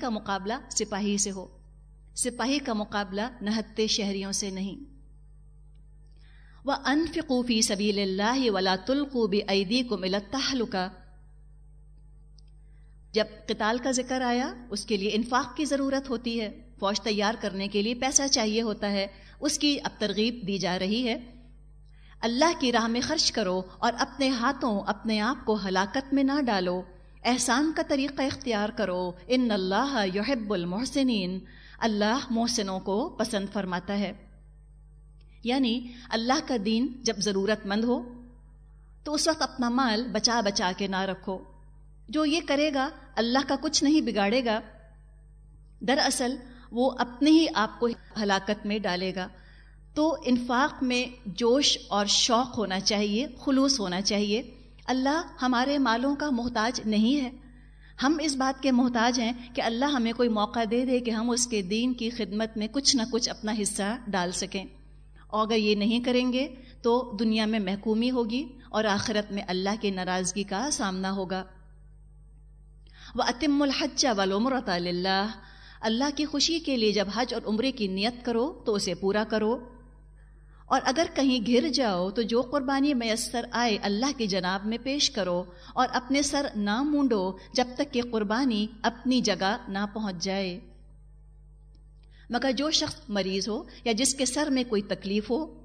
کا مقابلہ سپاہی سے ہو۔ سپاہی کا مقابلہ نہتے شہریوں سے نہیں۔ وہ انفقوفی سبیل اللہ ولا تلقوبی عیدی کو ملت جب قتال کا ذکر آیا، اس کے لیے انفاق کی ضرورت ہوتی ہے۔ فوج تیار کرنے کے لیے پیسہ چاہیے ہوتا ہے۔ اس کی اب ترغیب دی جا رہی ہے۔ اللہ کی راہ میں خرچ کرو اور اپنے ہاتھوں اپنے آپ کو ہلاکت میں نہ ڈالو۔ احسان کا طریقہ اختیار کرو۔ ان اللہ یحب المحسنین۔ اللہ محسنوں کو پسند فرماتا ہے۔ یعنی اللہ کا دین جب ضرورت مند ہو، تو اس وقت اپنا مال بچا بچا کے نہ رکھو۔ جو یہ کرے گا، اللہ کا کچھ نہیں بگاڑے گا۔ دراصل وہ اپنے ہی آپ کو ہلاکت میں ڈالے گا۔ تو انفاق میں جوش اور شوق ہونا چاہیے، خلوص ہونا چاہیے۔ اللہ ہمارے مالوں کا محتاج نہیں ہے۔ ہم اس بات کے محتاج ہیں کہ اللہ ہمیں کوئی موقع دے دے کہ ہم اس کے دین کی خدمت میں کچھ نہ کچھ اپنا حصہ ڈال سکیں۔ اور اگر یہ نہیں کریں گے تو دنیا میں محکومی ہوگی اور آخرت میں اللہ کی ناراضگی کا سامنا ہوگا۔ وہ اتم الحج ولومرۃ اللہ اللہ کی خوشی کے لیے جب حج اور عمرے کی نیت کرو تو اسے پورا کرو۔ اور اگر کہیں گر جاؤ تو جو قربانی میسر آئے اللہ کی جناب میں پیش کرو اور اپنے سر نہ مونڈو جب تک کہ قربانی اپنی جگہ نہ پہنچ جائے۔ مگر جو شخص مریض ہو یا جس کے سر میں کوئی تکلیف ہو،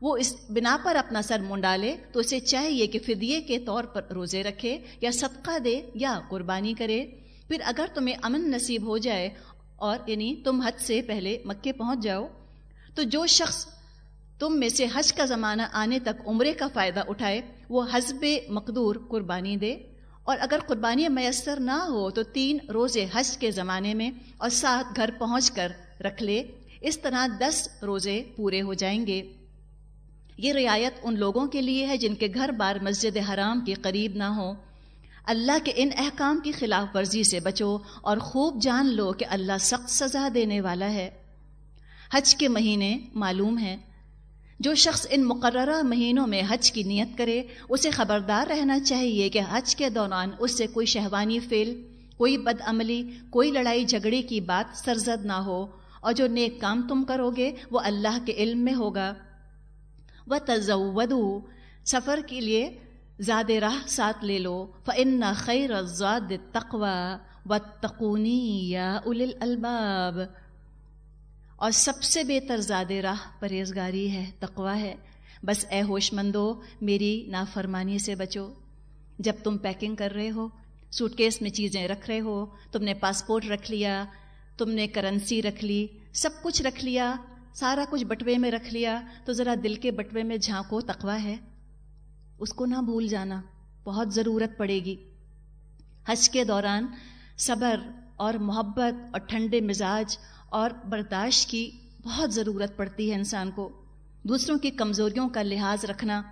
وہ اس بنا پر اپنا سر منڈالے تو اسے چاہیے کہ فدیے کے طور پر روزے رکھے یا صدقہ دے یا قربانی کرے۔ پھر اگر تمہیں امن نصیب ہو جائے اور یعنی تم حج سے پہلے مکے پہنچ جاؤ، تو جو شخص تم میں سے حج کا زمانہ آنے تک عمرے کا فائدہ اٹھائے، وہ حزب مقدور قربانی دے۔ اور اگر قربانی میسر نہ ہو تو تین روزے حج کے زمانے میں اور ساتھ گھر پہنچ کر رکھ لے۔ اس طرح دس روزے پورے ہو جائیں گے۔ یہ رعایت ان لوگوں کے لیے ہے جن کے گھر بار مسجد حرام کے قریب نہ ہو اللہ کے ان احکام کی خلاف ورزی سے بچو اور خوب جان لو کہ اللہ سخت سزا دینے والا ہے۔ حج کے مہینے معلوم ہیں۔ جو شخص ان مقررہ مہینوں میں حج کی نیت کرے، اسے خبردار رہنا چاہیے کہ حج کے دوران اس سے کوئی شہوانی فیل کوئی بد عملی، کوئی لڑائی جھگڑے کی بات سرزد نہ ہو، اور جو نیک کام تم کرو گے، وہ اللہ کے علم میں ہوگا۔ وہ تزودو سفر کے لیے زاد راہ ساتھ لے لو۔ فن خیر زاد تقوا و تقونی یا ال الباب اور سب سے بہتر زاد راہ پرہیزگاری ہے تقوا ہے۔ بس اے ہوش مندو میری نافرمانی سے بچو۔ جب تم پیکنگ کر رہے ہو، سوٹ کیس میں چیزیں رکھ رہے ہو، تم نے پاسپورٹ رکھ لیا، تم نے کرنسی رکھ لی، سب کچھ رکھ لیا، سارا کچھ بٹوے میں رکھ لیا، تو ذرا دل کے بٹوے میں جھانکو تقوا ہے۔ اس کو نہ بھول جانا، بہت ضرورت پڑے گی۔ حج کے دوران صبر اور محبت اور ٹھنڈے مزاج اور برداشت کی بہت ضرورت پڑتی ہے انسان کو۔ دوسروں کی کمزوریوں کا لحاظ رکھنا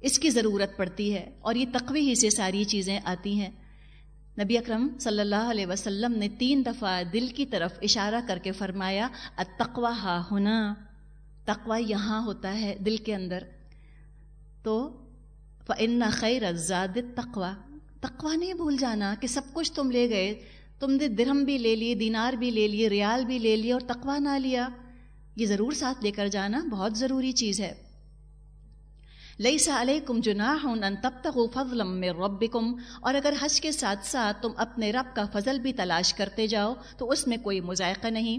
اس کی ضرورت پڑتی ہے اور یہ تقوی ہی سے ساری چیزیں آتی ہیں۔ نبی اکرم صلی اللہ علیہ وسلم نے تین دفعہ دل کی طرف اشارہ کر کے فرمایا اتقوا ہا ہونا تقوا یہاں ہوتا ہے دل کے اندر۔ تو فن خیر زاد تقوا تقوا نہیں بھول جانا کہ سب کچھ تم لے گئے تم نے درہم بھی لے لیے، دینار بھی لے لیے، ریال بھی لے لیے اور تقوا نہ لیا۔ یہ ضرور ساتھ لے کر جانا بہت ضروری چیز ہے۔ لئی سا علیہ کم جناح ان تب تک فضل رب اور اگر حج کے ساتھ ساتھ تم اپنے رب کا فضل بھی تلاش کرتے جاؤ، تو اس میں کوئی مذائقہ نہیں۔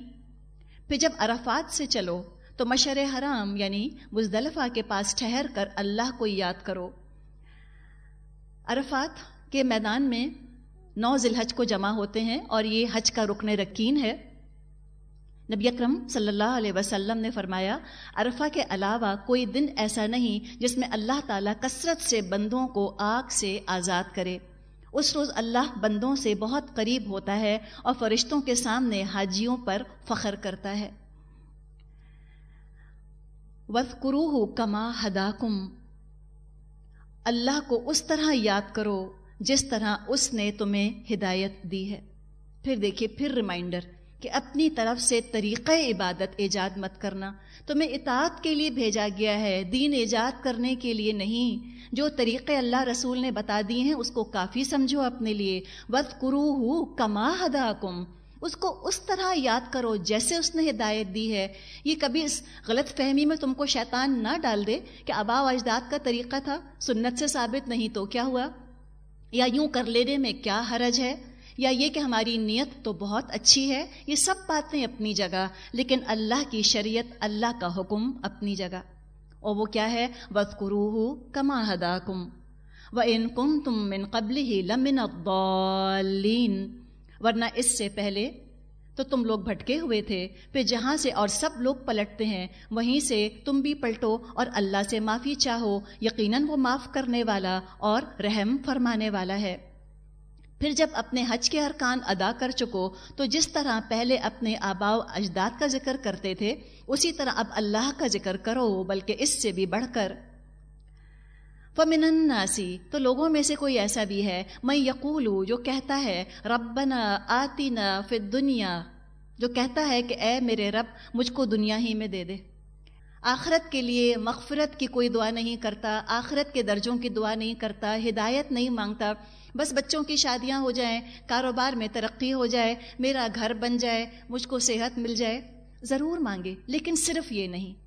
پھر جب عرفات سے چلو، تو مشر حرام یعنی بزدلفہ کے پاس ٹھہر کر اللہ کو یاد کرو۔ عرفات کے میدان میں نو ذی الحج کو جمع ہوتے ہیں اور یہ حج کا رکن رکین ہے۔ نبی اکرم صلی اللہ علیہ وسلم نے فرمایا، عرفہ کے علاوہ کوئی دن ایسا نہیں جس میں اللہ تعالیٰ کثرت سے بندوں کو آگ سے آزاد کرے۔ اس روز اللہ بندوں سے بہت قریب ہوتا ہے اور فرشتوں کے سامنے حاجیوں پر فخر کرتا ہے۔ وف کرو کما ہداکم۔ اللہ کو اس طرح یاد کرو جس طرح اس نے تمہیں ہدایت دی ہے۔ پھر دیکھیے، پھر ریمائنڈر کہ اپنی طرف سے طریقہ عبادت ایجاد مت کرنا۔ تمہیں اطاعت کے لیے بھیجا گیا ہے، دین ایجاد کرنے کے لیے نہیں۔ جو طریقے اللہ رسول نے بتا دیے ہیں، اس کو کافی سمجھو اپنے لیے۔ وط کرو ہو کما ہدا کم اس کو اس طرح یاد کرو جیسے اس نے ہدایت دی ہے۔ یہ کبھی اس غلط فہمی میں تم کو شیطان نہ ڈال دے کہ آبا و اجداد کا طریقہ تھا، سنت سے ثابت نہیں تو کیا ہوا؟ یا یوں کر لینے میں کیا حرج ہے؟ یا یہ کہ ہماری نیت تو بہت اچھی ہے، یہ سب باتیں اپنی جگہ، لیکن اللہ کی شریعت اللہ کا حکم اپنی جگہ۔ اور وہ کیا ہے؟ بس کرو کما ہدا کم و ان کم تم من قبل ہی لمن ورنہ اس سے پہلے تو تم لوگ بھٹکے ہوئے تھے۔ پھر جہاں سے اور سب لوگ پلٹتے ہیں، وہیں سے تم بھی پلٹو اور اللہ سے معافی چاہو۔ یقیناً وہ معاف کرنے والا اور رحم فرمانے والا ہے۔ پھر جب اپنے حج کے ارکان ادا کر چکو، تو جس طرح پہلے اپنے آبا و اجداد کا ذکر کرتے تھے، اسی طرح اب اللہ کا ذکر کرو، بلکہ اس سے بھی بڑھ کر۔ فمن الناسی تو لوگوں میں سے کوئی ایسا بھی ہے میں یقول جو کہتا ہے، ربنا آتینا فی دنیا جو کہتا ہے کہ اے میرے رب، مجھ کو دنیا ہی میں دے دے۔ آخرت کے لیے مغفرت کی کوئی دعا نہیں کرتا، آخرت کے درجوں کی دعا نہیں کرتا، ہدایت نہیں مانگتا۔ بس بچوں کی شادیاں ہو جائیں، کاروبار میں ترقی ہو جائے، میرا گھر بن جائے، مجھ کو صحت مل جائے۔ ضرور مانگے، لیکن صرف یہ نہیں۔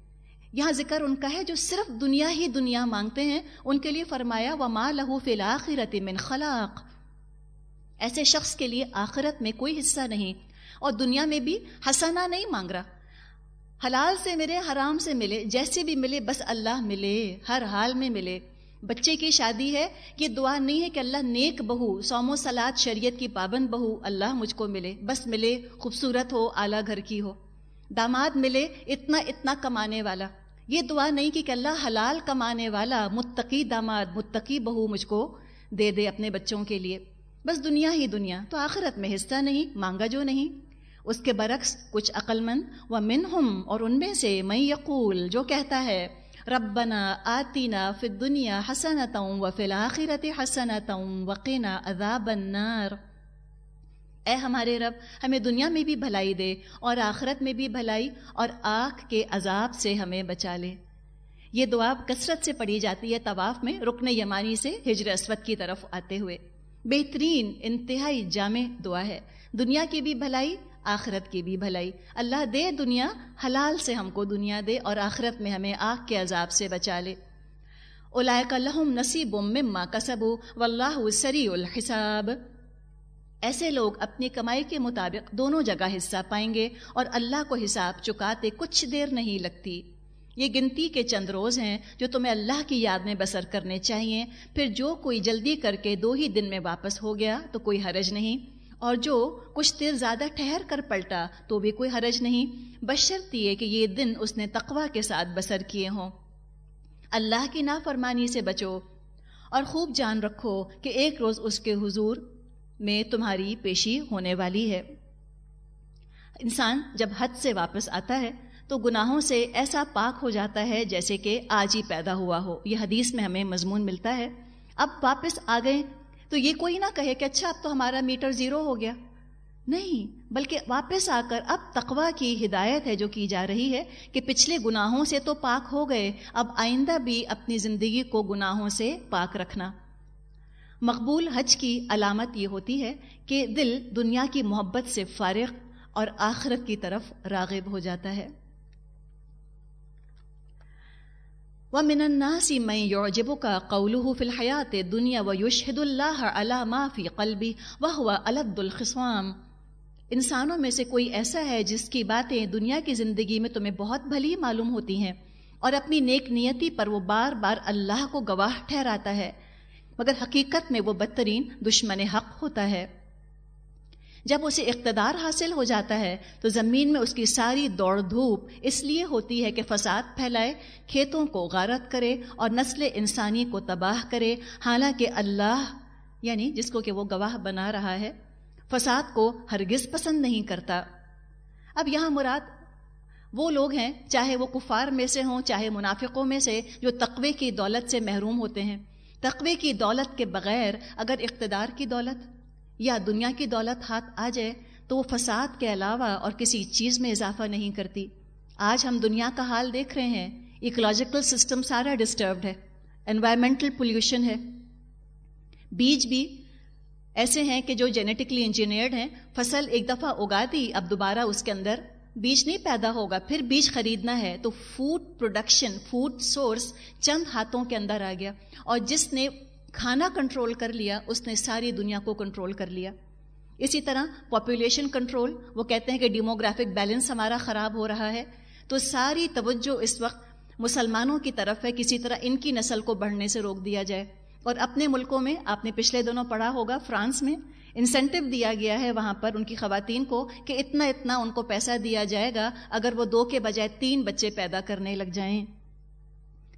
یہاں ذکر ان کا ہے جو صرف دنیا ہی دنیا مانگتے ہیں۔ ان کے لیے فرمایا و ماں لہو فی الآخرت من خلاق۔ ایسے شخص کے لیے آخرت میں کوئی حصہ نہیں۔ اور دنیا میں بھی حسنا نہیں مانگ رہا۔ حلال سے ملے، حرام سے ملے، جیسے بھی ملے، بس اللہ ملے، ہر حال میں ملے۔ بچے کی شادی ہے یہ دعا نہیں ہے کہ اللہ نیک بہو، سوم و سلاد، شریعت کی پابند بہو، اللہ مجھ کو ملے۔ بس ملے، خوبصورت ہو، اعلیٰ گھر کی ہو۔ داماد ملے، اتنا اتنا کمانے والا۔ یہ دعا نہیں کہ اللہ حلال کمانے والا متقی داماد، متقی بہو مجھ کو دے دے اپنے بچوں کے لیے۔ بس دنیا ہی دنیا، تو آخرت میں حصہ نہیں، مانگا جو نہیں۔ اس کے برعکس کچھ عقل مند و من اور ان میں سے میں یقول، جو کہتا ہے، ربنا آتینا فی الدنیا حسنتا و فی الآخرت حسنتا وقینا عذاب النار۔ اے ہمارے رب، ہمیں دنیا میں بھی بھلائی دے اور آخرت میں بھی بھلائی اور آنکھ کے عذاب سے ہمیں بچا لے۔ یہ دعا کثرت سے پڑھی جاتی ہے طواف میں رکن یمانی سے ہجر اسود کی طرف آتے ہوئے۔ بہترین انتہائی جامع دعا ہے۔ دنیا کی بھی بھلائی، آخرت کی بھی بھلائی۔ اللہ دے دنیا، حلال سے ہم کو دنیا دے اور آخرت میں ہمیں آنکھ کے عذاب سے بچا لے۔ اولائک لہم نصیب مما کسبو واللہ سریع الحساب۔ ایسے لوگ اپنی کمائی کے مطابق دونوں جگہ حصہ پائیں گے اور اللہ کو حساب چکاتے کچھ دیر نہیں لگتی۔ یہ گنتی کے چند روز ہیں جو تمہیں اللہ کی یاد میں بسر کرنے چاہیے۔ پھر جو کوئی جلدی کر کے دو ہی دن میں واپس ہو گیا تو کوئی حرج نہیں۔ اور جو کچھ دیر زیادہ ٹھہر کر پلٹا تو بھی کوئی حرج نہیں۔ بشرتی ہے کہ یہ دن اس نے تقوا کے ساتھ بسر کیے ہوں۔ اللہ کی نافرمانی سے بچو اور خوب جان رکھو کہ ایک روز اس کے حضور میں تمہاری پیشی ہونے والی ہے۔ انسان جب حد سے واپس آتا ہے تو گناہوں سے ایسا پاک ہو جاتا ہے جیسے کہ آج ہی پیدا ہوا ہو۔ یہ حدیث میں ہمیں مضمون ملتا ہے۔ اب واپس آ گئے تو یہ کوئی نہ کہے کہ اچھا اب تو ہمارا میٹر زیرو ہو گیا۔ نہیں، بلکہ واپس آ کر اب تقوا کی ہدایت ہے جو کی جا رہی ہے کہ پچھلے گناہوں سے تو پاک ہو گئے، اب آئندہ بھی اپنی زندگی کو گناہوں سے پاک رکھنا۔ مقبول حج کی علامت یہ ہوتی ہے کہ دل دنیا کی محبت سے فارغ اور آخرت کی طرف راغب ہو جاتا ہے۔ ومن الناس من يعجبك قوله في الحياة الدنيا ويشهد الله على ما في قلبه وهو ألد الخصام۔ انسانوں میں سے کوئی ایسا ہے جس کی باتیں دنیا کی زندگی میں تمہیں بہت بھلی معلوم ہوتی ہیں اور اپنی نیک نیتی پر وہ بار بار اللہ کو گواہ ٹھہراتا ہے۔ مگر حقیقت میں وہ بدترین دشمن حق ہوتا ہے۔ جب اسے اقتدار حاصل ہو جاتا ہے، تو زمین میں اس کی ساری دوڑ دھوپ اس لیے ہوتی ہے کہ فساد پھیلائے، کھیتوں کو غارت کرے اور نسل انسانی کو تباہ کرے۔ حالانکہ اللہ یعنی جس کو کہ وہ گواہ بنا رہا ہے، فساد کو ہرگز پسند نہیں کرتا۔ اب یہاں مراد وہ لوگ ہیں، چاہے وہ کفار میں سے ہوں، چاہے منافقوں میں سے، جو تقوی کی دولت سے محروم ہوتے ہیں۔ تقوی کی دولت کے بغیر اگر اقتدار کی دولت یا دنیا کی دولت ہاتھ آ جائے تو وہ فساد کے علاوہ اور کسی چیز میں اضافہ نہیں کرتی۔ آج ہم دنیا کا حال دیکھ رہے ہیں۔ ایکولوجیکل سسٹم سارا ڈسٹربڈ ہے۔ انوائرمنٹل پولیوشن ہے۔ بیج بھی ایسے ہیں کہ جو جینیٹکلی انجینئرڈ ہیں۔ فصل ایک دفعہ اگا دی، اب دوبارہ اس کے اندر بیج نہیں پیدا ہوگا، پھر بیج خریدنا ہے۔ تو فوڈ پروڈکشن فوڈ سورس چند ہاتھوں کے اندر آ گیا۔ اور جس نے کھانا کنٹرول کر لیا، اس نے ساری دنیا کو کنٹرول کر لیا۔ اسی طرح پاپولیشن کنٹرول وہ کہتے ہیں کہ ڈیموگرافک بیلنس ہمارا خراب ہو رہا ہے۔ تو ساری توجہ اس وقت مسلمانوں کی طرف ہے، کسی طرح ان کی نسل کو بڑھنے سے روک دیا جائے۔ اور اپنے ملکوں میں، آپ نے پچھلے دنوں پڑھا ہوگا، فرانس میں انسینٹو دیا گیا ہے وہاں پر ان کی خواتین کو کہ اتنا اتنا ان کو پیسہ دیا جائے گا اگر وہ دو کے بجائے تین بچے پیدا کرنے لگ جائیں۔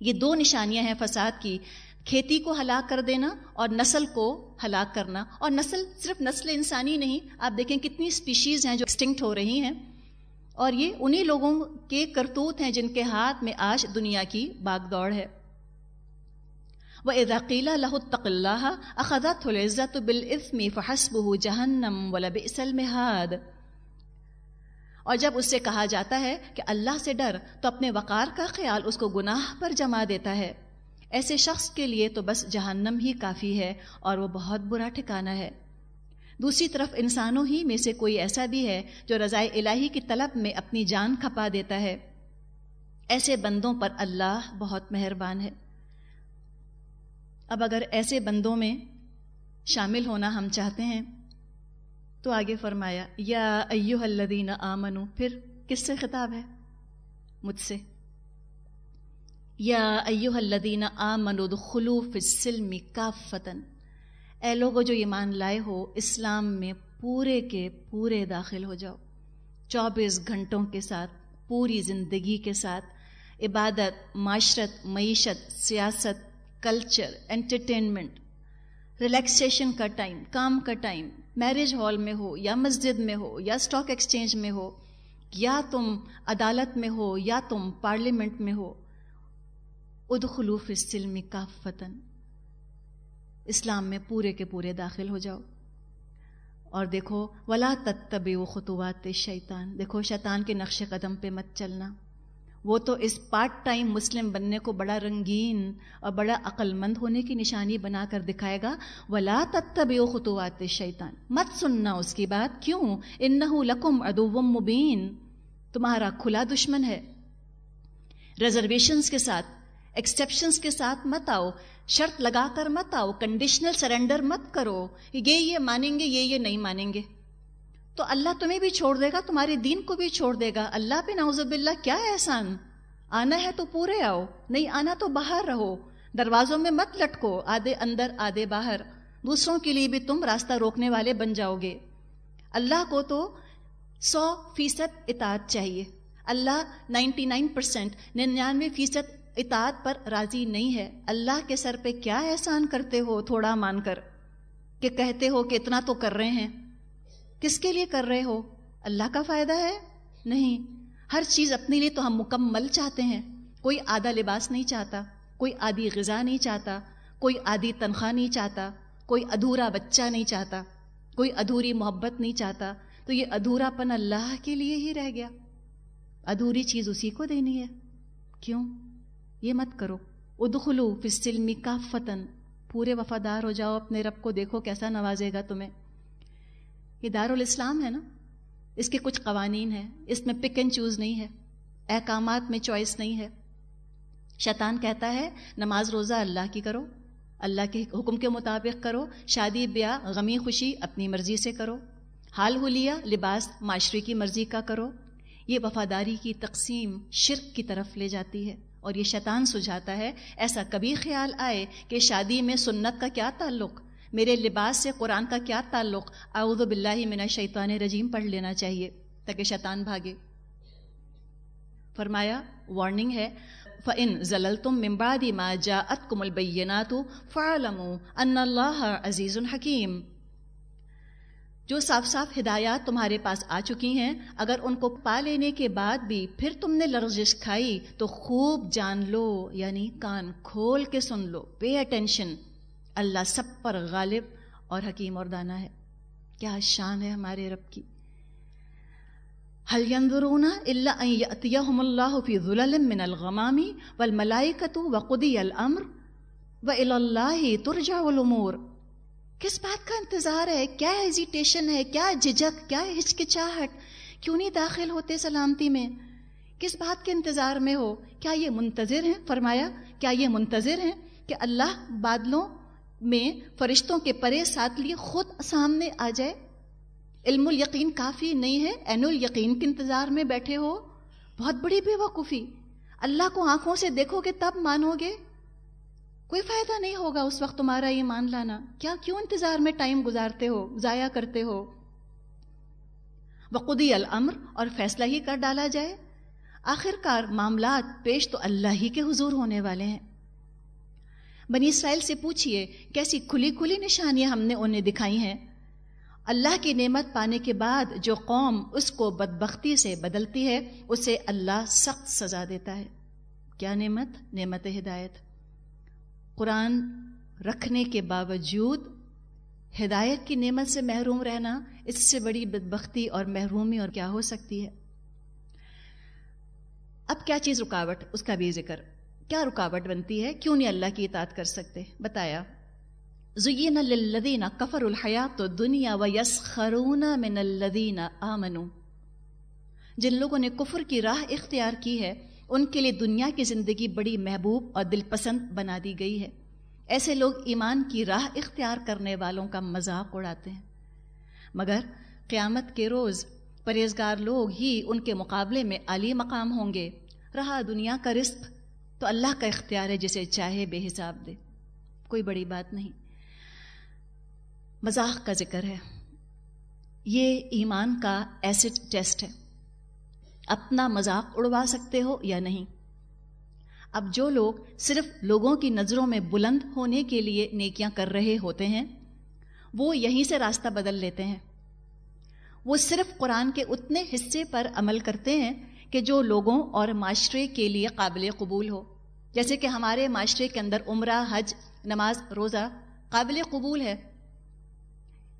یہ دو نشانیاں ہیں فساد کی۔ کھیتی کو ہلاک کر دینا اور نسل کو ہلاک کرنا۔ اور نسل صرف نسل انسانی نہیں، آپ دیکھیں کتنی اسپیشیز ہیں جو ایکسٹنکٹ ہو رہی ہیں۔ اور یہ انہی لوگوں کے کرتوت ہیں جن کے ہاتھ میں آج دنیا کی باغ دوڑ ہے۔ وہ اداقیلا لہ تق اللہ اخذت العزت بالعفمی فحسب جہنم ولب اسل اور جب اس سے کہا جاتا ہے کہ اللہ سے ڈر، تو اپنے وقار کا خیال اس کو گناہ پر جما دیتا ہے۔ ایسے شخص کے لیے تو بس جہنم ہی کافی ہے اور وہ بہت برا ٹھکانا ہے۔ دوسری طرف انسانوں ہی میں سے کوئی ایسا بھی ہے جو رضائے الہی کی طلب میں اپنی جان کھپا دیتا ہے۔ ایسے بندوں پر اللہ بہت مہربان ہے۔ اب اگر ایسے بندوں میں شامل ہونا ہم چاہتے ہیں، تو آگے فرمایا، یا ایو الذین آمنو، پھر کس سے خطاب ہے؟ مجھ سے۔ یا ایو الذین آمنو دخلو فی السلم کافتن اے لوگو، جو ایمان لائے ہو، اسلام میں پورے کے پورے داخل ہو جاؤ۔ چوبیس گھنٹوں کے ساتھ، پوری زندگی کے ساتھ، عبادت، معاشرت، معیشت، سیاست کلچر انٹرٹینمنٹ ریلیکسیشن کا ٹائم کام کا ٹائم میرج ہال میں ہو یا مسجد میں ہو یا اسٹاک ایکسچینج میں ہو یا تم عدالت میں ہو یا تم پارلیمنٹ میں ہو ادخلوف السلم کا فتن اسلام میں پورے کے پورے داخل ہو جاؤ اور دیکھو ولا تب و خطوات شیطان دیکھو شیطان کے نقش قدم پہ مت چلنا وہ تو اس پارٹ ٹائم مسلم بننے کو بڑا رنگین اور بڑا عقل مند ہونے کی نشانی بنا کر دکھائے گا۔ ولا تب و خطوات شیطان مت سننا اس کی بات۔ کیوں؟ ان لکم ادو مبین تمہارا کھلا دشمن ہے۔ ریزرویشنس کے ساتھ ایکسیپشنس کے ساتھ مت آؤ۔ شرط لگا کر مت آؤ۔ کنڈیشنل سرنڈر مت کرو۔ یہ یہ مانیں گے، یہ یہ نہیں مانیں گے۔ تو اللہ تمہیں بھی چھوڑ دے گا، تمہارے دین کو بھی چھوڑ دے گا۔ اللہ پہ ناؤز اللہ کیا احسان؟ آنا ہے تو پورے آؤ، نہیں آنا تو باہر رہو۔ دروازوں میں مت لٹکو، آدھے اندر، آدھے باہر۔ دوسروں کے لیے بھی تم راستہ روکنے والے بن جاؤ گے۔ اللہ کو تو سو فیصد اطاعت چاہیے۔ اللہ نائنٹی نائن پرسینٹ ننانوے فیصد اطاعت پر راضی نہیں ہے۔ اللہ کے سر پہ کیا احسان کرتے ہو تھوڑا مان کر، کہ کہتے ہو کہ اتنا تو کر رہے ہیں۔ کس کے لیے کر رہے ہو؟ اللہ کا فائدہ ہے؟ نہیں، ہر چیز اپنے لیے تو ہم مکمل چاہتے ہیں۔ کوئی آدھا لباس نہیں چاہتا، کوئی آدھی غذا نہیں چاہتا، کوئی آدھی تنخواہ نہیں چاہتا، کوئی ادھورا بچہ نہیں چاہتا، کوئی ادھوری محبت نہیں چاہتا۔ تو یہ ادھورا پن اللہ کے لیے ہی رہ گیا۔ ادھوری چیز اسی کو دینی ہے۔ کیوں؟ یہ مت کرو۔ ادخلو فی السلم کا فتن پورے وفادار ہو جاؤ، اپنے رب کو دیکھو کیسا نوازے گا تمہیں۔ یہ دار الاسلام ہے نا؟ اس کے کچھ قوانین ہیں، اس میں پک اینڈ چوز نہیں ہے، احکامات میں چوائس نہیں ہے۔ شیطان کہتا ہے، نماز روزہ اللہ کی کرو، اللہ کے حکم کے مطابق کرو، شادی، بیاہ، غمی، خوشی اپنی مرضی سے کرو۔ حال حلیہ، لباس، معاشرے کی مرضی کا کرو۔ یہ وفاداری کی تقسیم شرک کی طرف لے جاتی ہے اور یہ شیطان سجھاتا ہے۔ ایسا کبھی خیال آئے کہ شادی میں سنت کا کیا تعلق؟ میرے لباس سے قرآن کا کیا تعلق؟ اعوذ باللہ من الشیطان رجیم پڑھ لینا چاہیے تاکہ شیطان بھاگے۔ فرمایا وارننگ ہے، فَإِن زَلَلْتُم مِّن بَعْدِ مَا جَاءَتْكُمُ الْبَيِّنَاتُ فَاعْلَمُوا أَنَّ اللَّهَ عَزِيزٌ حَكِيمٌ۔ جو صاف صاف ہدایات تمہارے پاس آ چکی ہیں، اگر ان کو پا لینے کے بعد بھی پھر تم نے لرزش کھائی، تو خوب جان لو یعنی کان کھول کے سن لو پے اٹینشن اللہ سب پر غالب اور حکیم اور دانا ہے۔ کیا شان ہے ہمارے رب کی۔ حل ينظرون الا ان ياتيهم ظلل من الغمام الامر والى الله ترجع الامور کس بات کا انتظار ہے؟ کیا ہیزیٹیشن ہے؟ کیا جھجک کیا ہچکچاہٹ؟ کیوں نہیں داخل ہوتے سلامتی میں؟ کس بات کے انتظار میں ہو؟ کیا یہ منتظر ہیں؟ فرمایا، کیا یہ منتظر ہیں کہ اللہ بادلوں میں فرشتوں کے پرے ساتھ لیے خود سامنے آ جائے۔ علم الیقین کافی نہیں ہے۔ این الیقین کے انتظار میں بیٹھے ہو۔ بہت بڑی بے وقوفی۔ اللہ کو آنکھوں سے دیکھو گے تب مانو گے۔ کوئی فائدہ نہیں ہوگا اس وقت تمہارا یہ مان لانا۔ کیا کیوں انتظار میں ٹائم گزارتے ہو، ضائع کرتے ہو؟ وقودی الامر اور فیصلہ ہی کر ڈالا جائے۔ آخر کار معاملات پیش تو اللہ ہی کے حضور ہونے والے ہیں۔ بنی اسرائیل سے پوچھئے، کیسی کھلی کھلی نشانیاں ہم نے انہیں دکھائی ہیں؟ اللہ کی نعمت پانے کے بعد جو قوم اس کو بدبختی سے بدلتی ہے، اسے اللہ سخت سزا دیتا ہے۔ کیا نعمت؟ نعمت ہدایت۔ قرآن رکھنے کے باوجود ہدایت کی نعمت سے محروم رہنا اس سے بڑی بدبختی اور محرومی اور کیا ہو سکتی ہے؟ اب کیا چیز رکاوٹ؟ اس کا بھی ذکر۔ کیا رکاوٹ بنتی ہے؟ کیوں نہیں اللہ کی اطاعت کر سکتے؟ بتایا۔ زین للذین کفر الحیات دنیا و یسخرون من الذین آمنوا۔ جن لوگوں نے کفر کی راہ اختیار کی ہے، ان کے لیے دنیا کی زندگی بڑی محبوب اور دل پسند بنا دی گئی ہے۔ ایسے لوگ ایمان کی راہ اختیار کرنے والوں کا مذاق اڑاتے ہیں۔ مگر قیامت کے روز پرہیزگار لوگ ہی ان کے مقابلے میں علی مقام ہوں گے۔ رہا دنیا کا رزق تو اللہ کا اختیار ہے جسے چاہے بے حساب دے۔ کوئی بڑی بات نہیں۔ مذاق کا ذکر ہے۔ یہ ایمان کا ایسڈ ٹیسٹ ہے۔ اپنا مذاق اڑوا سکتے ہو یا نہیں۔ اب جو لوگ صرف لوگوں کی نظروں میں بلند ہونے کے لیے نیکیاں کر رہے ہوتے ہیں، وہ یہیں سے راستہ بدل لیتے ہیں۔ وہ صرف قرآن کے اتنے حصے پر عمل کرتے ہیں کہ جو لوگوں اور معاشرے کے لیے قابل قبول ہو۔ جیسے کہ ہمارے معاشرے کے اندر عمرہ، حج، نماز، روزہ قابل قبول ہے۔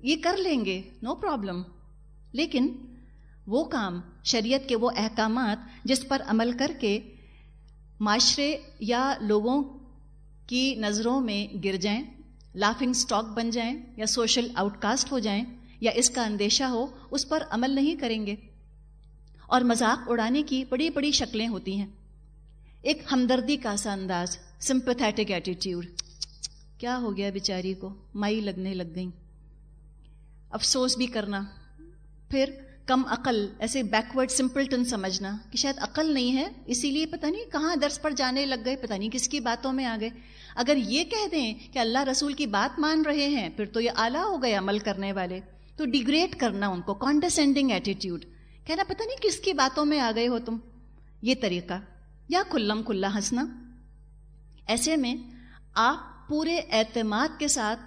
یہ کر لیں گے نو no پرابلم لیکن وہ کام شریعت کے وہ احکامات جس پر عمل کر کے معاشرے یا لوگوں کی نظروں میں گر جائیں لافنگ سٹاک بن جائیں یا سوشل آؤٹ کاسٹ ہو جائیں یا اس کا اندیشہ ہو، اس پر عمل نہیں کریں گے۔ اور مذاق اڑانے کی بڑی بڑی شکلیں ہوتی ہیں۔ ایک ہمدردی کا سا انداز سمپتھیٹک ایٹیٹیوڈ کیا ہو گیا بیچاری کو؟ مائی لگنے لگ گئی افسوس بھی کرنا۔ پھر کم عقل، ایسے بیکورڈ سمپلٹن سمجھنا کہ شاید عقل نہیں ہے، اسی لیے پتہ نہیں کہاں درس پر جانے لگ گئے، پتہ نہیں کس کی باتوں میں آ گئے۔ اگر یہ کہہ دیں کہ اللہ رسول کی بات مان رہے ہیں، پھر تو یہ اعلیٰ ہو گئے عمل کرنے والے۔ تو ڈیگریڈ کرنا ان کو کانڈسینڈنگ ایٹیٹیوڈ کہنا پتہ نہیں کس کی باتوں میں آ گئے ہو تم؟ یہ طریقہ، یا کھلم کھلا ہنسنا؟ ایسے میں آپ پورے اعتماد کے ساتھ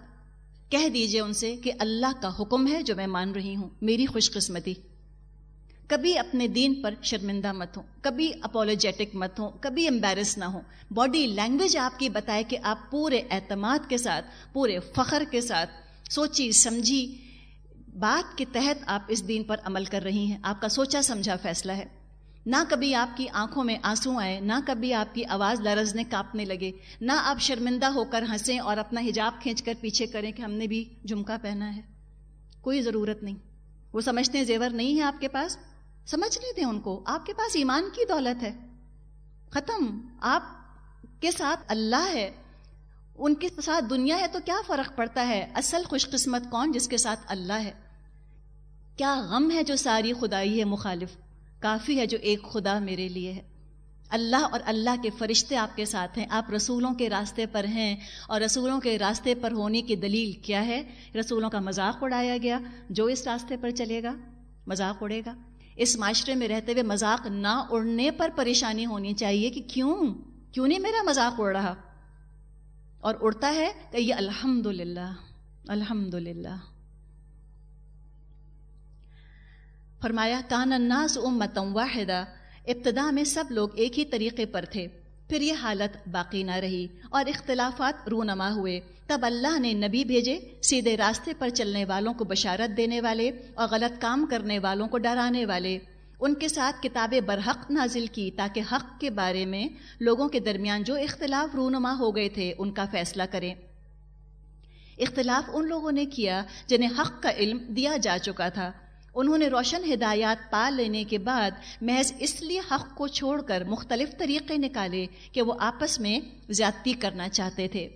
کہہ دیجیے ان سے کہ اللہ کا حکم ہے جو میں مان رہی ہوں، میری خوش قسمتی۔ کبھی اپنے دین پر شرمندہ مت ہوں، کبھی اپولوجیٹک مت ہوں، کبھی امبیرس نہ ہوں۔ باڈی لینگویج آپ کی بتائے کہ آپ پورے اعتماد کے ساتھ، پورے فخر کے ساتھ، سوچی، سمجھی بات کے تحت آپ اس دین پر عمل کر رہی ہیں۔ آپ کا سوچا سمجھا فیصلہ ہے۔ نہ کبھی آپ کی آنکھوں میں آنسو آئے، نہ کبھی آپ کی آواز لرزنے کاپنے لگے۔ نہ آپ شرمندہ ہو کر ہنسیں اور اپنا حجاب کھینچ کر پیچھے کریں کہ ہم نے بھی جھمکا پہنا ہے۔ کوئی ضرورت نہیں۔ وہ سمجھتے ہیں زیور نہیں ہے آپ کے پاس۔ سمجھ لیتے ان کو۔ آپ کے پاس ایمان کی دولت ہے۔ ختم۔ آپ کے ساتھ اللہ ہے۔ ان کے ساتھ دنیا ہے تو کیا فرق پڑتا ہے؟ اصل خوش قسمت کون جس کے ساتھ اللہ ہے؟ کیا غم ہے جو ساری خدائی ہے مخالف؟ کافی ہے جو ایک خدا میرے لیے ہے۔ اللہ اور اللہ کے فرشتے آپ کے ساتھ ہیں۔ آپ رسولوں کے راستے پر ہیں۔ اور رسولوں کے راستے پر ہونے کی دلیل کیا ہے؟ رسولوں کا مذاق اڑایا گیا۔ جو اس راستے پر چلے گا، مذاق اڑے گا۔ اس معاشرے میں رہتے ہوئے مذاق نہ اڑنے پر پریشانی ہونی چاہیے کہ کیوں؟ کیوں نہیں میرا مذاق اڑ رہا؟ اور اڑتا ہے کہ یہ الحمد للہ الحمد للہ فرمایا، کان الناس امتم واحدہ. ابتدا میں سب لوگ ایک ہی طریقے پر تھے، پھر یہ حالت باقی نہ رہی اور اختلافات رونما ہوئے۔ تب اللہ نے نبی بھیجے، سیدھے راستے پر چلنے والوں کو بشارت دینے والے اور غلط کام کرنے والوں کو ڈرانے والے۔ ان کے ساتھ کتابیں برحق نازل کی تاکہ حق کے بارے میں لوگوں کے درمیان جو اختلاف رونما ہو گئے تھے، ان کا فیصلہ کریں۔ اختلاف ان لوگوں نے کیا جنہیں حق کا علم دیا جا چکا تھا۔ انہوں نے روشن ہدایات پا لینے کے بعد محض اس لیے حق کو چھوڑ کر مختلف طریقے نکالے کہ وہ آپس میں زیادتی کرنا چاہتے تھے۔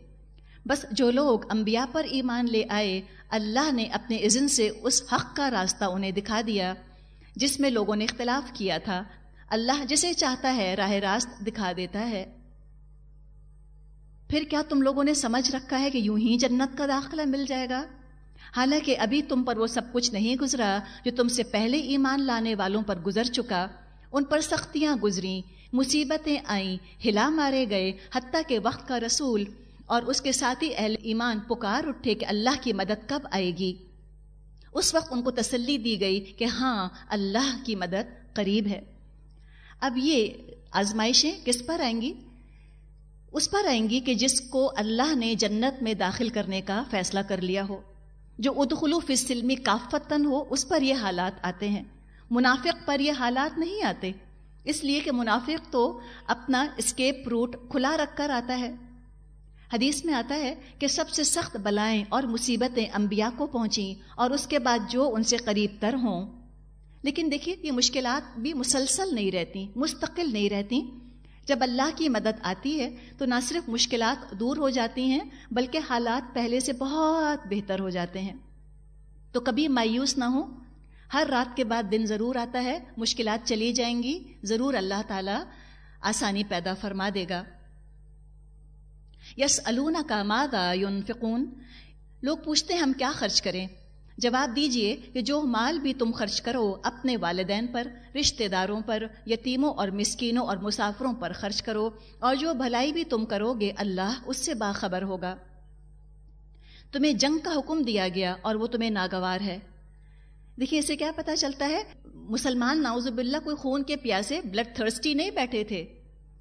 بس جو لوگ انبیاء پر ایمان لے آئے، اللہ نے اپنے اذن سے اس حق کا راستہ انہیں دکھا دیا، جس میں لوگوں نے اختلاف کیا تھا۔ اللہ جسے چاہتا ہے راہ راست دکھا دیتا ہے۔ پھر کیا تم لوگوں نے سمجھ رکھا ہے کہ یوں ہی جنت کا داخلہ مل جائے گا؟ حالانکہ ابھی تم پر وہ سب کچھ نہیں گزرا جو تم سے پہلے ایمان لانے والوں پر گزر چکا۔ ان پر سختیاں گزری، مصیبتیں آئیں، ہلا مارے گئے، حتیٰ کہ وقت کا رسول اور اس کے ساتھی اہل ایمان پکار اٹھے کہ اللہ کی مدد کب آئے گی۔ اس وقت ان کو تسلی دی گئی کہ ہاں اللہ کی مدد قریب ہے۔ اب یہ آزمائشیں کس پر آئیں گی؟ اس پر آئیں گی کہ جس کو اللہ نے جنت میں داخل کرنے کا فیصلہ کر لیا ہو۔ جو ادخلو فی السلمی کافتن ہو، اس پر یہ حالات آتے ہیں۔ منافق پر یہ حالات نہیں آتے۔ اس لیے کہ منافق تو اپنا اسکیپ روٹ کھلا رکھ کر آتا ہے۔ حدیث میں آتا ہے کہ سب سے سخت بلائیں اور مصیبتیں انبیاء کو پہنچیں اور اس کے بعد جو ان سے قریب تر ہوں۔ لیکن دیکھیے، یہ مشکلات بھی مسلسل نہیں رہتی، مستقل نہیں رہتی۔ جب اللہ کی مدد آتی ہے تو نہ صرف مشکلات دور ہو جاتی ہیں، بلکہ حالات پہلے سے بہت بہتر ہو جاتے ہیں۔ تو کبھی مایوس نہ ہوں۔ ہر رات کے بعد دن ضرور آتا ہے، مشکلات چلی جائیں گی، ضرور اللہ تعالیٰ آسانی پیدا فرما دے گا۔ یس النا کا مادا یون فکون لوگ پوچھتے ہیں، ہم کیا خرچ کریں؟ جواب دیجیے کہ جو مال بھی تم خرچ کرو اپنے والدین پر، رشتہ داروں پر، یتیموں اور مسکینوں اور مسافروں پر خرچ کرو اور جو بھلائی بھی تم کرو گے اللہ اس سے باخبر ہوگا۔ تمہیں جنگ کا حکم دیا گیا اور وہ تمہیں ناگوار ہے۔ دیکھیے، اسے کیا پتا چلتا ہے؟ مسلمان ناؤز باللہ کوئی خون کے پیاسے بلڈ تھرسٹی نہیں بیٹھے تھے،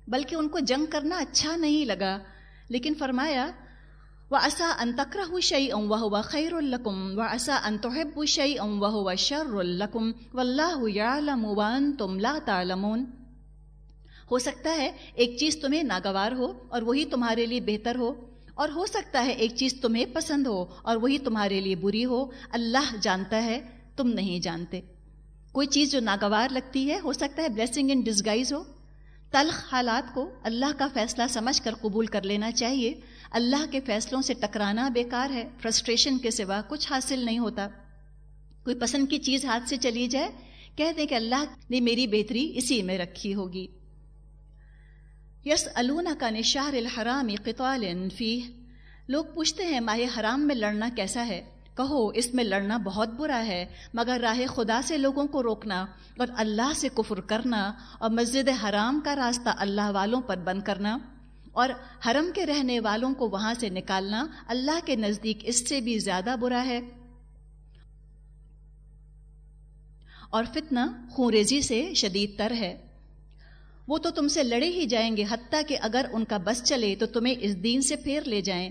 بلکہ ان کو جنگ کرنا اچھا نہیں لگا۔ لیکن فرمایا و اصا ان تکرہ شعی ام و خیر القم ان شر القم و اللہ یعلم لا تعلمون۔ ہو سکتا ہے ایک چیز تمہیں ناگوار ہو اور وہی تمہارے لیے بہتر ہو، اور ہو سکتا ہے ایک چیز تمہیں پسند ہو اور وہی تمہارے لیے بری ہو۔ اللہ جانتا ہے، تم نہیں جانتے۔ کوئی چیز جو ناگوار لگتی ہے، ہو سکتا ہے بلیسنگ ان ڈسگائز ہو۔ تلخ حالات کو اللہ کا فیصلہ سمجھ کر قبول کر لینا چاہیے۔ اللہ کے فیصلوں سے ٹکرانا بیکار ہے فرسٹریشن کے سوا کچھ حاصل نہیں ہوتا۔ کوئی پسند کی چیز ہاتھ سے چلی جائے، کہہ دیں کہ اللہ نے میری بہتری اسی میں رکھی ہوگی۔ یس النا کا نشار الحرام قطال فی لوگ پوچھتے ہیں، ماہ حرام میں لڑنا کیسا ہے؟ کہو، اس میں لڑنا بہت برا ہے، مگر راہ خدا سے لوگوں کو روکنا اور اللہ سے کفر کرنا اور مسجد حرام کا راستہ اللہ والوں پر بند کرنا۔ اور حرم کے رہنے والوں کو وہاں سے نکالنا اللہ کے نزدیک اس سے بھی زیادہ برا ہے۔ اور فتنہ خونریزی سے شدید تر ہے۔ وہ تو تم سے لڑے ہی جائیں گے، حتیٰ کہ اگر ان کا بس چلے تو تمہیں اس دین سے پھیر لے جائیں۔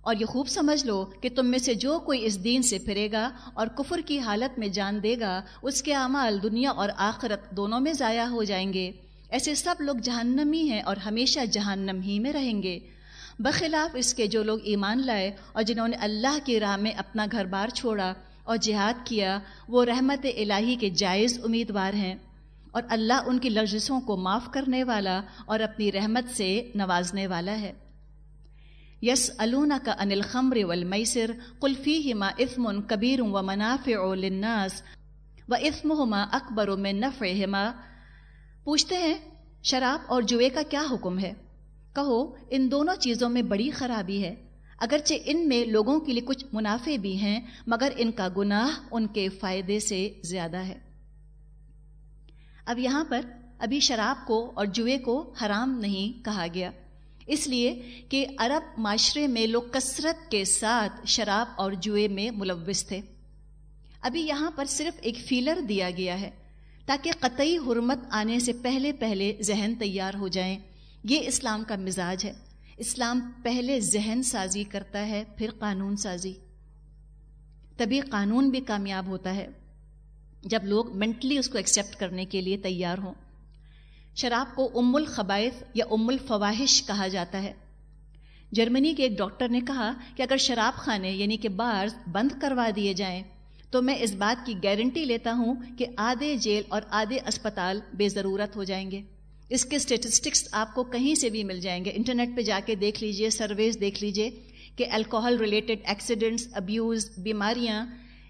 اور یہ خوب سمجھ لو کہ تم میں سے جو کوئی اس دین سے پھرے گا اور کفر کی حالت میں جان دے گا، اس کے اعمال دنیا اور آخرت دونوں میں ضائع ہو جائیں گے۔ ایسے سب لوگ جہنمی ہیں اور ہمیشہ جہنم ہی میں رہیں گے۔ بخلاف اس کے جو لوگ ایمان لائے اور جنہوں نے اللہ کی راہ میں اپنا گھر بار چھوڑا اور جہاد کیا، وہ رحمت الہی کے جائز امیدوار ہیں۔ اور اللہ ان کی لفظوں کو معاف کرنے والا اور اپنی رحمت سے نوازنے والا ہے۔ یس النا کا انل خمر والمیسر قلفی ہما اسم کبیر و منافع للناس و اسم ہما اکبر و میں نف پوچھتے ہیں، شراب اور جوئے کا کیا حکم ہے؟ کہو، ان دونوں چیزوں میں بڑی خرابی ہے۔ اگرچہ ان میں لوگوں کے لیے کچھ منافع بھی ہیں، مگر ان کا گناہ ان کے فائدے سے زیادہ ہے۔ اب یہاں پر ابھی شراب کو اور جوئے کو حرام نہیں کہا گیا۔ اس لیے کہ عرب معاشرے میں لوگ کثرت کے ساتھ شراب اور جوئے میں ملوث تھے۔ ابھی یہاں پر صرف ایک فیلر دیا گیا ہے۔ تاکہ قطعی حرمت آنے سے پہلے پہلے ذہن تیار ہو جائیں۔ یہ اسلام کا مزاج ہے۔ اسلام پہلے ذہن سازی کرتا ہے، پھر قانون سازی۔ تبھی قانون بھی کامیاب ہوتا ہے۔ جب لوگ مینٹلی اس کو ایکسیپٹ کرنے کے لیے تیار ہوں۔ شراب کو ام الخبائف یا ام الفواہش کہا جاتا ہے۔ جرمنی کے ایک ڈاکٹر نے کہا کہ اگر شراب خانے یعنی کہ بارز بند کروا دیے جائیں تو میں اس بات کی گارنٹی لیتا ہوں کہ آدھے جیل اور آدھے اسپتال بے ضرورت ہو جائیں گے۔ اس کے اسٹیٹسٹکس آپ کو کہیں سے بھی مل جائیں گے۔ انٹرنیٹ پہ جا کے دیکھ لیجیے سرویز دیکھ لیجیے کہ الکوہل ریلیٹڈ ایکسیڈنٹس ابیوز بیماریاں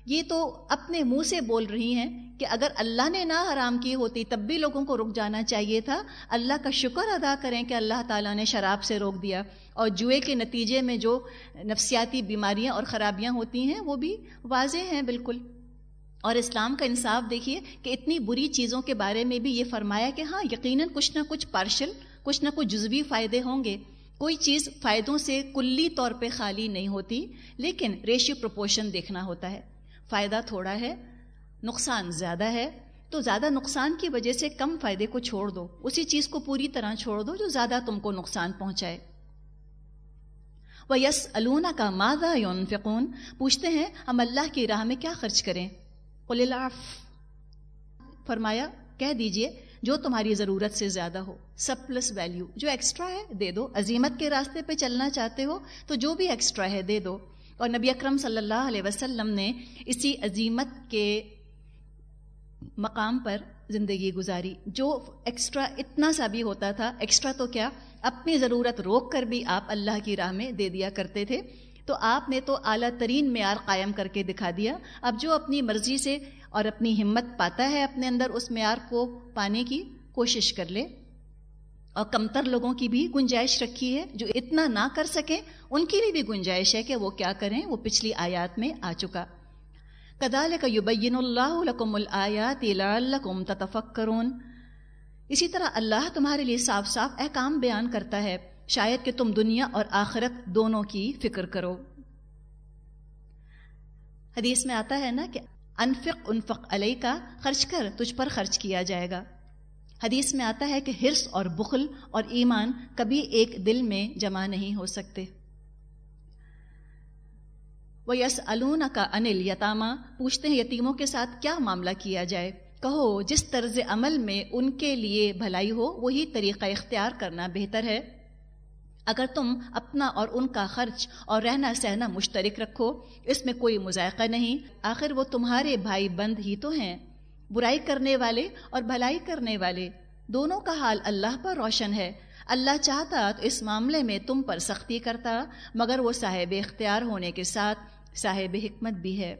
یہ تو اپنے منہ سے بول رہی ہیں کہ اگر اللہ نے نہ حرام کی ہوتی تب بھی لوگوں کو رک جانا چاہیے تھا۔ اللہ کا شکر ادا کریں کہ اللہ تعالیٰ نے شراب سے روک دیا۔ اور جوئے کے نتیجے میں جو نفسیاتی بیماریاں اور خرابیاں ہوتی ہیں وہ بھی واضح ہیں بالکل۔ اور اسلام کا انصاف دیکھیے کہ اتنی بری چیزوں کے بارے میں بھی یہ فرمایا کہ ہاں یقیناً کچھ نہ کچھ پارشل، کچھ نہ کچھ جزوی فائدے ہوں گے۔ کوئی چیز فائدوں سے کلی طور پہ خالی نہیں ہوتی، لیکن ریشیو پروپورشن دیکھنا ہوتا ہے۔ فائدہ تھوڑا ہے، نقصان زیادہ ہے، تو زیادہ نقصان کی وجہ سے کم فائدے کو چھوڑ دو۔ اسی چیز کو پوری طرح چھوڑ دو جو زیادہ تم کو نقصان پہنچائے۔ وہ یس الونا کا مادہ یون فکون پوچھتے ہیں، ہم اللہ کی راہ میں کیا خرچ کریں؟ فرمایا، کہہ دیجیے، جو تمہاری ضرورت سے زیادہ ہو سب پلس ویلیو جو ایکسٹرا ہے، دے دو۔ عظیمت کے راستے پہ چلنا چاہتے ہو، تو جو بھی ایکسٹرا ہے، دے دو۔ اور نبی اکرم صلی اللہ علیہ وسلم نے اسی عظیمت کے مقام پر زندگی گزاری۔ جو ایکسٹرا اتنا سا بھی ہوتا تھا ایکسٹرا تو کیا؟ اپنی ضرورت روک کر بھی آپ اللہ کی راہ میں دے دیا کرتے تھے۔ تو آپ نے تو اعلیٰ ترین معیار قائم کر کے دکھا دیا۔ اب جو اپنی مرضی سے اور اپنی ہمت پاتا ہے اپنے اندر اس معیار کو پانے کی کوشش کر لے۔ اور کمتر لوگوں کی بھی گنجائش رکھی ہے جو اتنا نہ کر سکیں، ان کی بھی گنجائش ہے کہ وہ کیا کریں، وہ پچھلی آیات میں آ چکا۔ کدال کا یوبین اللہ لکم الآیات لعلکم تتفکرون۔ اسی طرح اللہ تمہارے لیے صاف صاف احکام بیان کرتا ہے۔ شاید کہ تم دنیا اور آخرت دونوں کی فکر کرو۔ حدیث میں آتا ہے نا کہ انفق انفق علیہ کا خرچ کر، تجھ پر خرچ کیا جائے گا۔ حدیث میں آتا ہے کہ ہرس اور بخل اور ایمان کبھی ایک دل میں جمع نہیں ہو سکتے۔ وہ یس الون کا انل یتاما پوچھتے ہیں یتیموں کے ساتھ کیا معاملہ کیا جائے۔ کہو، جس طرز عمل میں ان کے لیے بھلائی ہو، وہی طریقہ اختیار کرنا بہتر ہے۔ اگر تم اپنا اور ان کا خرچ اور رہنا سہنا مشترک رکھو، اس میں کوئی مذائقہ نہیں۔ آخر وہ تمہارے بھائی بند ہی تو ہیں۔ برائی کرنے والے اور بھلائی کرنے والے، دونوں کا حال اللہ پر روشن ہے۔ اللہ چاہتا تو اس معاملے میں تم پر سختی کرتا، مگر وہ صاحب اختیار ہونے کے ساتھ صاحب حکمت بھی ہے۔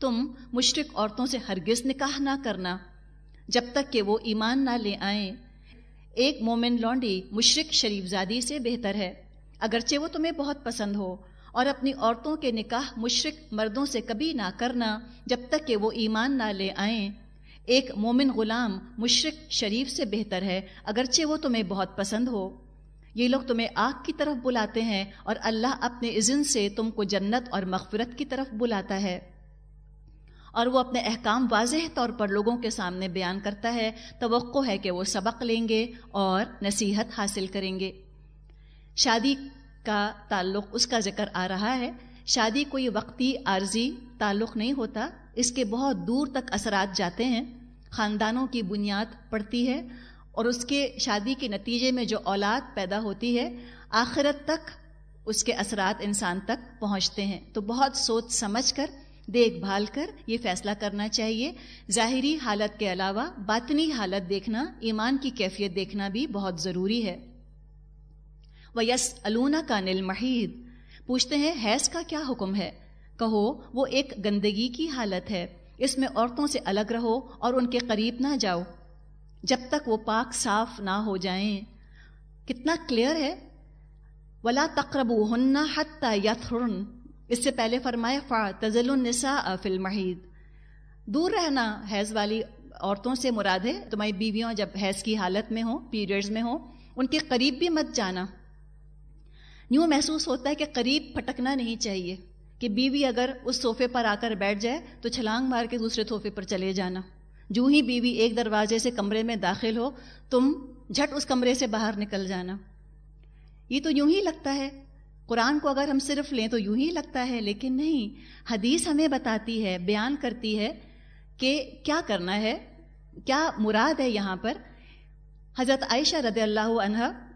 تم مشرق عورتوں سے ہرگز نکاح نہ کرنا۔ جب تک کہ وہ ایمان نہ لے آئیں، ایک مومن لونڈی مشرق شریف زادی سے بہتر ہے۔ اگرچہ وہ تمہیں بہت پسند ہو اور اپنی عورتوں کے نکاح مشرق مردوں سے کبھی نہ کرنا جب تک کہ وہ ایمان نہ لے آئیں۔ ایک مومن غلام مشرق شریف سے بہتر ہے، اگرچہ وہ تمہیں بہت پسند ہو۔ یہ لوگ تمہیں آگ کی طرف بلاتے ہیں اور اللہ اپنے عزن سے تم کو جنت اور مغفرت کی طرف بلاتا ہے۔ اور وہ اپنے احکام واضح طور پر لوگوں کے سامنے بیان کرتا ہے، توقع ہے کہ وہ سبق لیں گے اور نصیحت حاصل کریں گے۔ شادی کا تعلق اس کا ذکر آ رہا ہے۔ شادی کوئی وقتی، عارضی تعلق نہیں ہوتا۔ اس کے بہت دور تک اثرات جاتے ہیں۔ خاندانوں کی بنیاد پڑتی ہے اور اس کے شادی کے نتیجے میں جو اولاد پیدا ہوتی ہے، آخرت تک اس کے اثرات انسان تک پہنچتے ہیں۔ تو بہت سوچ سمجھ کر، دیکھ بھال کر یہ فیصلہ کرنا چاہیے۔ ظاہری حالت کے علاوہ باطنی حالت دیکھنا، ایمان کی کیفیت دیکھنا بھی بہت ضروری ہے۔ وہ یس الونا کا نل محید پوچھتے ہیں، حیض کا کیا حکم ہے؟ کہو، وہ ایک گندگی کی حالت ہے۔ اس میں عورتوں سے الگ رہو اور ان کے قریب نہ جاؤ۔ جب تک وہ پاک صاف نہ ہو جائیں۔ کتنا کلیئر ہے؟ ولا تقرب ہن حت یا اس سے پہلے فرمائے فا تزل النساء فی المحید دور رہنا حیض والی عورتوں سے مراد ہے۔ تمہاری بیویوں جب حیض کی حالت میں ہوں پیریڈز میں ہوں، ان کے قریب بھی مت جانا۔ یوں محسوس ہوتا ہے کہ قریب پھٹکنا نہیں چاہیے، کہ بیوی اگر اس صوفے پر آ کر بیٹھ جائے تو چھلانگ مار کے دوسرے صوفے پر چلے جانا۔ جو ہی بیوی ایک دروازے سے کمرے میں داخل ہو، تم جھٹ اس کمرے سے باہر نکل جانا۔ یہ تو یوں ہی لگتا ہے۔ قرآن کو اگر ہم صرف لیں تو یوں ہی لگتا ہے، لیکن نہیں۔ حدیث ہمیں بتاتی ہے، بیان کرتی ہے کہ کیا کرنا ہے، کیا مراد ہے یہاں پر۔ حضرت عائشہ رضی اللہ عنہ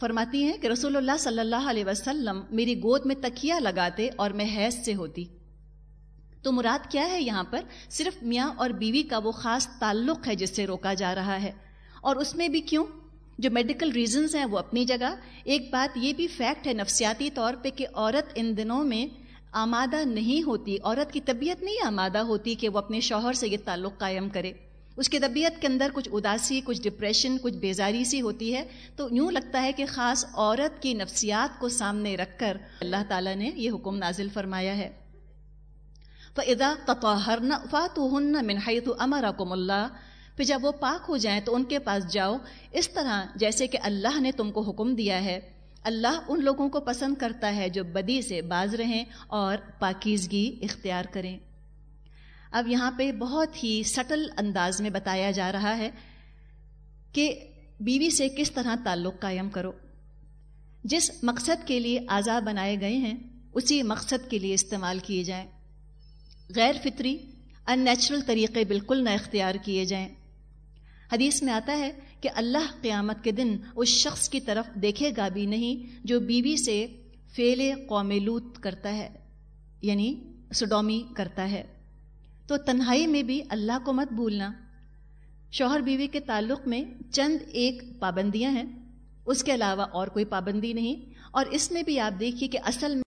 فرماتی ہیں کہ رسول اللہ صلی اللہ علیہ وسلم میری گود میں تکیا لگاتے اور میں حیض سے ہوتی۔ تو مراد کیا ہے یہاں پر؟ صرف میاں اور بیوی کا وہ خاص تعلق ہے جس سے روکا جا رہا ہے۔ اور اس میں بھی کیوں؟ جو میڈیکل ریزنز ہیں وہ اپنی جگہ۔ ایک بات یہ بھی فیکٹ ہے نفسیاتی طور پہ کہ عورت ان دنوں میں آمادہ نہیں ہوتی۔ عورت کی طبیعت نہیں آمادہ ہوتی کہ وہ اپنے شوہر سے یہ تعلق قائم کرے۔ اس کی طبیعت کے اندر کچھ اداسی، کچھ ڈپریشن کچھ بیزاری سی ہوتی ہے، تو یوں لگتا ہے کہ خاص عورت کی نفسیات کو سامنے رکھ کر اللہ تعالیٰ نے یہ حکم نازل فرمایا ہے۔ فَإِذَا تَطَهَّرْنَ فَاتُوهُنَّ مِنْ حَيْثُ أَمَرَكُمُ اللَّهُ، پھر جب وہ پاک ہو جائیں تو ان کے پاس جاؤ، اس طرح جیسے کہ اللہ نے تم کو حکم دیا ہے۔ اللہ ان لوگوں کو پسند کرتا ہے جو بدی سے باز رہیں اور پاکیزگی اختیار کریں۔ اب یہاں پہ بہت ہی سٹل انداز میں بتایا جا رہا ہے کہ بیوی سے کس طرح تعلق قائم کرو۔ جس مقصد کے لیے آزاد بنائے گئے ہیں، اسی مقصد کے لیے استعمال کیے جائیں۔ غیر فطری ان نیچرل طریقے بالکل نہ اختیار کیے جائیں۔ حدیث میں آتا ہے کہ اللہ قیامت کے دن اس شخص کی طرف دیکھے گا بھی نہیں جو بیوی سے فیل قوملوت کرتا ہے یعنی سڈومی کرتا ہے۔ تو تنہائی میں بھی اللہ کو مت بھولنا۔ شوہر بیوی کے تعلق میں چند ایک پابندیاں ہیں۔ اس کے علاوہ اور کوئی پابندی نہیں۔ اور اس میں بھی آپ دیکھیے کہ اصل میں